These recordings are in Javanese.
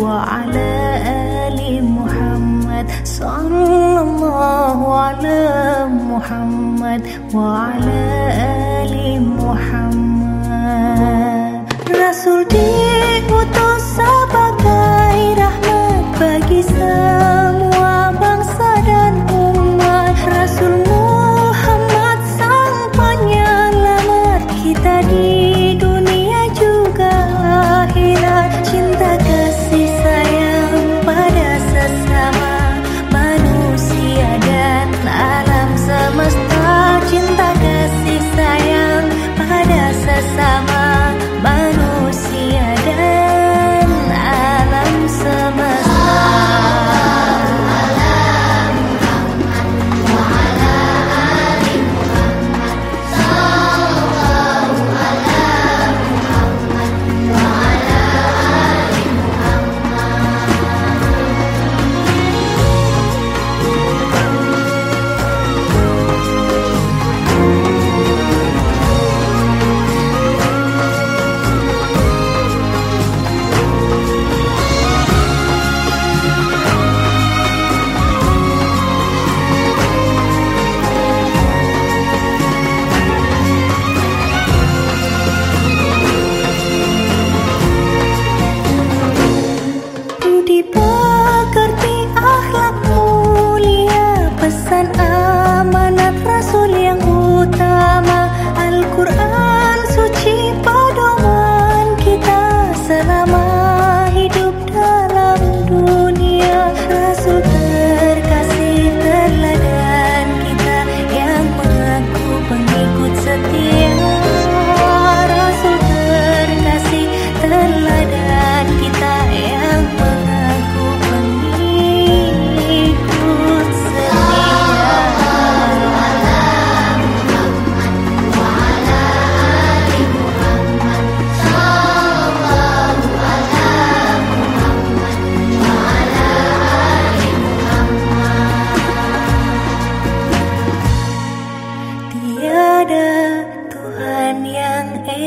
وعلى آل محمد صلى الله على محمد وعلى آل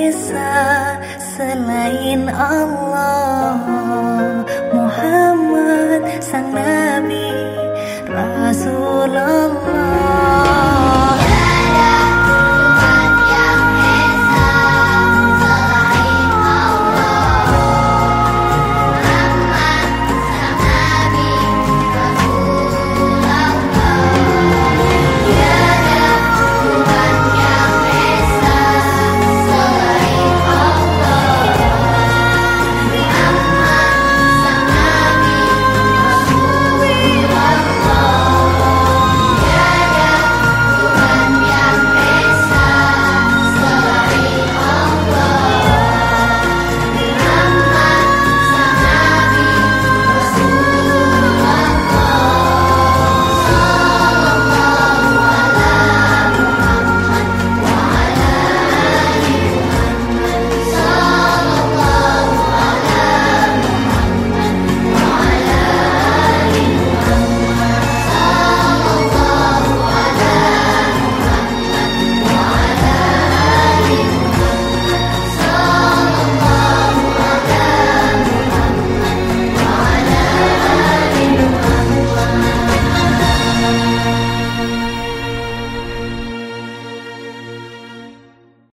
esa selain Allah. Muhammad sang nabi Rasulullah.